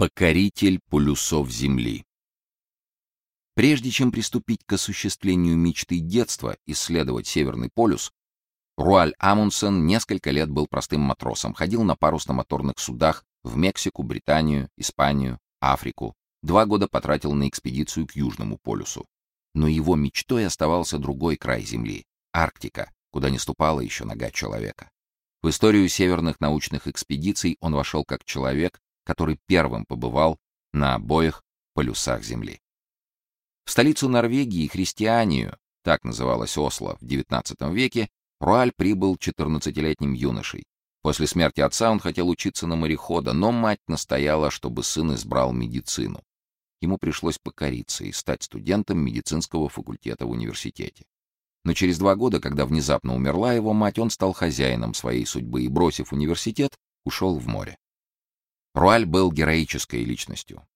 Покоритель полюсов Земли. Прежде чем приступить к осуществлению мечты детства исследовать Северный полюс, Руаль Амундсен несколько лет был простым матросом, ходил на парусно-моторных судах в Мексику, Британию, Испанию, Африку. Два года потратил на экспедицию к Южному полюсу. Но его мечтой оставался другой край Земли Арктика, куда не ступала еще нога человека. В историю северных научных экспедиций он вошел как человек, который первым побывал на обоих полюсах Земли. В столицу Норвегии, Христианию, так называлась Осло в XIX веке, Руаль прибыл 14-летним юношей. После смерти отца он хотел учиться на морехода, но мать настояла, чтобы сын избрал медицину. Ему пришлось покориться и стать студентом медицинского факультета в университете. Но через два года, когда внезапно умерла его мать, он стал хозяином своей судьбы и, бросив университет, ушел в море. Руаль был героической личностью.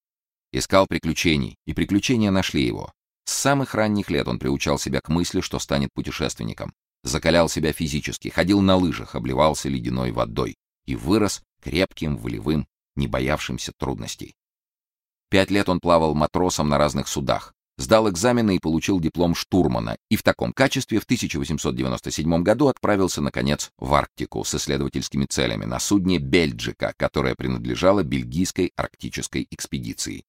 Искал приключений, и приключения нашли его. С самых ранних лет он приучал себя к мысли, что станет путешественником. Закалял себя физически, ходил на лыжах, обливался ледяной водой и вырос крепким, волевым, не боявшимся трудностей. Пять лет он плавал матросом на разных судах, сдал экзамены и получил диплом штурмана, и в таком качестве в 1897 году отправился наконец в Арктику с исследовательскими целями на судне Бельджика, которое принадлежало бельгийской арктической экспедиции.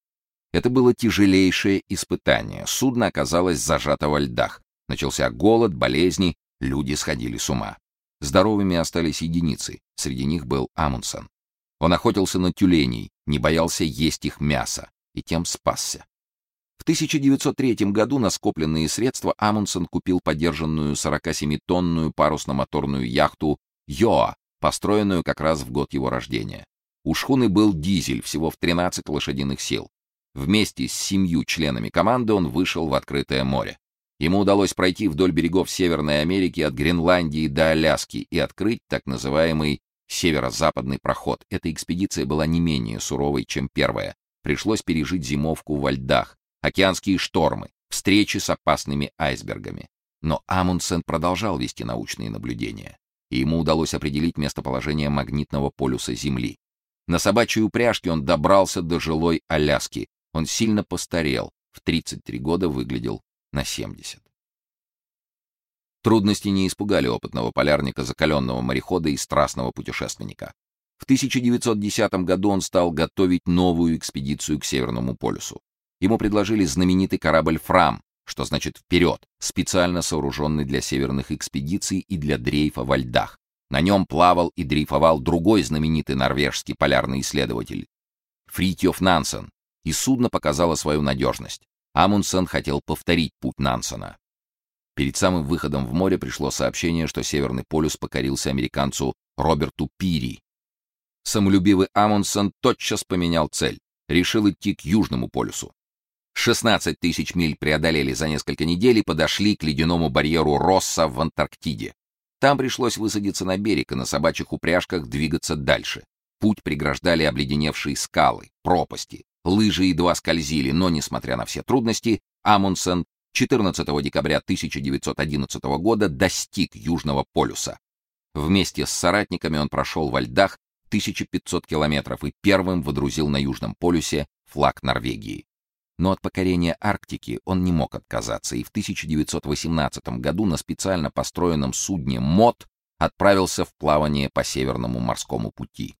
Это было тяжелейшее испытание. Судно оказалось зажато во льдах. Начался голод, болезни, люди сходили с ума. Здоровыми остались единицы, среди них был Амундсен. Он охотился на тюленей, не боялся есть их мясо и тем спасся. В 1903 году на скопленные средства Амундсен купил подержанную 47-тонную парусно-моторную яхту «Йоа», построенную как раз в год его рождения. У шхуны был дизель всего в 13 лошадиных сил. Вместе с семью членами команды он вышел в открытое море. Ему удалось пройти вдоль берегов Северной Америки от Гренландии до Аляски и открыть так называемый северо-западный проход. Эта экспедиция была не менее суровой, чем первая. Пришлось пережить зимовку во льдах, океанские штормы, встречи с опасными айсбергами. Но Амундсен продолжал вести научные наблюдения, и ему удалось определить местоположение магнитного полюса Земли. На собачьей упряжке он добрался до жилой Аляски. Он сильно постарел, в 33 года выглядел на 70. Трудности не испугали опытного полярника, закаленного морехода и страстного путешественника. В 1910 году он стал готовить новую экспедицию к Северному полюсу. Ему предложили знаменитый корабль «Фрам», что значит «вперед», специально сооруженный для северных экспедиций и для дрейфа во льдах. На нем плавал и дрейфовал другой знаменитый норвежский полярный исследователь Фритьёф Нансен, и судно показало свою надежность. Амундсен хотел повторить путь Нансена. Перед самым выходом в море пришло сообщение, что Северный полюс покорился американцу Роберту Пири. Самолюбивый Амундсен тотчас поменял цель, решил идти к Южному полюсу. 16 тысяч миль преодолели за несколько недель и подошли к ледяному барьеру Росса в Антарктиде. Там пришлось высадиться на берег и на собачьих упряжках двигаться дальше. Путь преграждали обледеневшие скалы, пропасти. Лыжи едва скользили, но, несмотря на все трудности, Амундсен 14 декабря 1911 года достиг Южного полюса. Вместе с соратниками он прошел во льдах 1500 километров и первым водрузил на Южном полюсе флаг Норвегии. Но от покорения Арктики он не мог отказаться и в 1918 году на специально построенном судне МОД отправился в плавание по Северному морскому пути.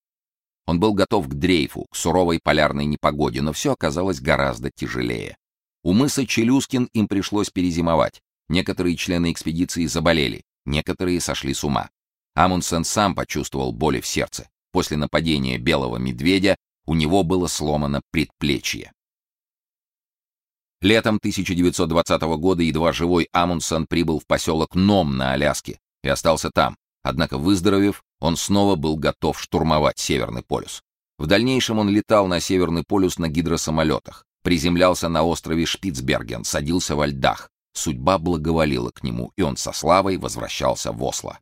Он был готов к дрейфу, к суровой полярной непогоде, но все оказалось гораздо тяжелее. У мыса Челюскин им пришлось перезимовать. Некоторые члены экспедиции заболели, некоторые сошли с ума. Амундсен сам почувствовал боли в сердце. После нападения белого медведя у него было сломано предплечье. Летом 1920 года едва живой Амундсен прибыл в поселок Ном на Аляске и остался там. Однако, выздоровев, он снова был готов штурмовать Северный полюс. В дальнейшем он летал на Северный полюс на гидросамолетах, приземлялся на острове Шпицберген, садился во льдах. Судьба благоволила к нему, и он со славой возвращался в Осло.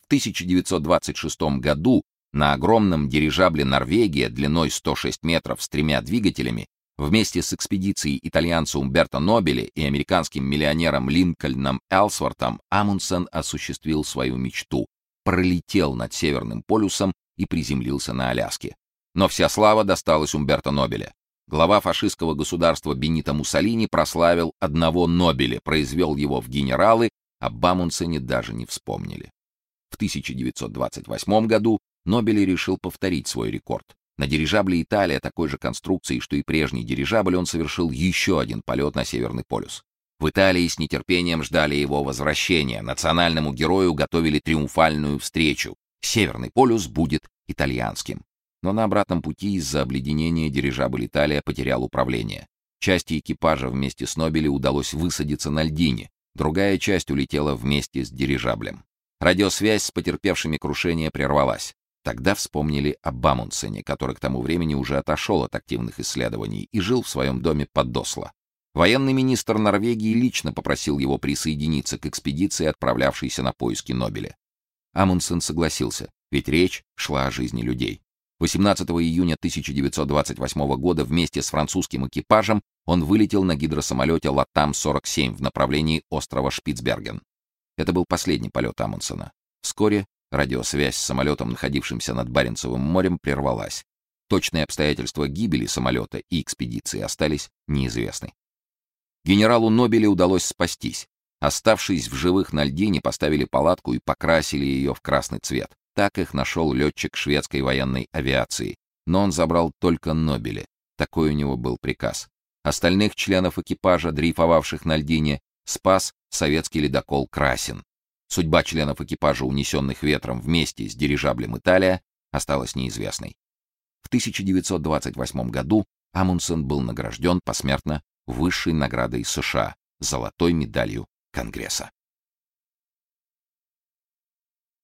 В 1926 году на огромном дирижабле Норвегия длиной 106 метров с тремя двигателями Вместе с экспедицией итальянца Умберто Нобели и американским миллионером Линкольном Элсвортом Амундсен осуществил свою мечту, пролетел над Северным полюсом и приземлился на Аляске. Но вся слава досталась Умберто Нобеле. Глава фашистского государства Бенито Муссолини прославил одного Нобеля, произвел его в генералы, а Бамунсене даже не вспомнили. В 1928 году Нобель решил повторить свой рекорд. На дирижабле Италия такой же конструкции, что и прежний дирижабль, он совершил еще один полет на Северный полюс. В Италии с нетерпением ждали его возвращения. Национальному герою готовили триумфальную встречу. Северный полюс будет итальянским но на обратном пути из-за обледенения дирижабль Италия потерял управление. Части экипажа вместе с Нобели удалось высадиться на льдине, другая часть улетела вместе с дирижаблем. Радиосвязь с потерпевшими крушение прервалась. Тогда вспомнили об Бамунсене, который к тому времени уже отошел от активных исследований и жил в своем доме под Досло. Военный министр Норвегии лично попросил его присоединиться к экспедиции, отправлявшейся на поиски Нобеля. Амундсен согласился, ведь речь шла о жизни людей. 18 июня 1928 года вместе с французским экипажем он вылетел на гидросамолете Латам-47 в направлении острова Шпицберген. Это был последний полет Амундсена. Вскоре радиосвязь с самолетом, находившимся над Баренцевым морем, прервалась. Точные обстоятельства гибели самолета и экспедиции остались неизвестны. Генералу Нобеле удалось спастись. Оставшись в живых на льдине, поставили палатку и покрасили ее в красный цвет. Так их нашел летчик шведской военной авиации, но он забрал только Нобеля. Такой у него был приказ. Остальных членов экипажа, дрейфовавших на льдине, спас советский ледокол Красин. Судьба членов экипажа, унесенных ветром вместе с дирижаблем Италия, осталась неизвестной. В 1928 году Амундсен был награжден посмертно высшей наградой США золотой медалью Конгресса.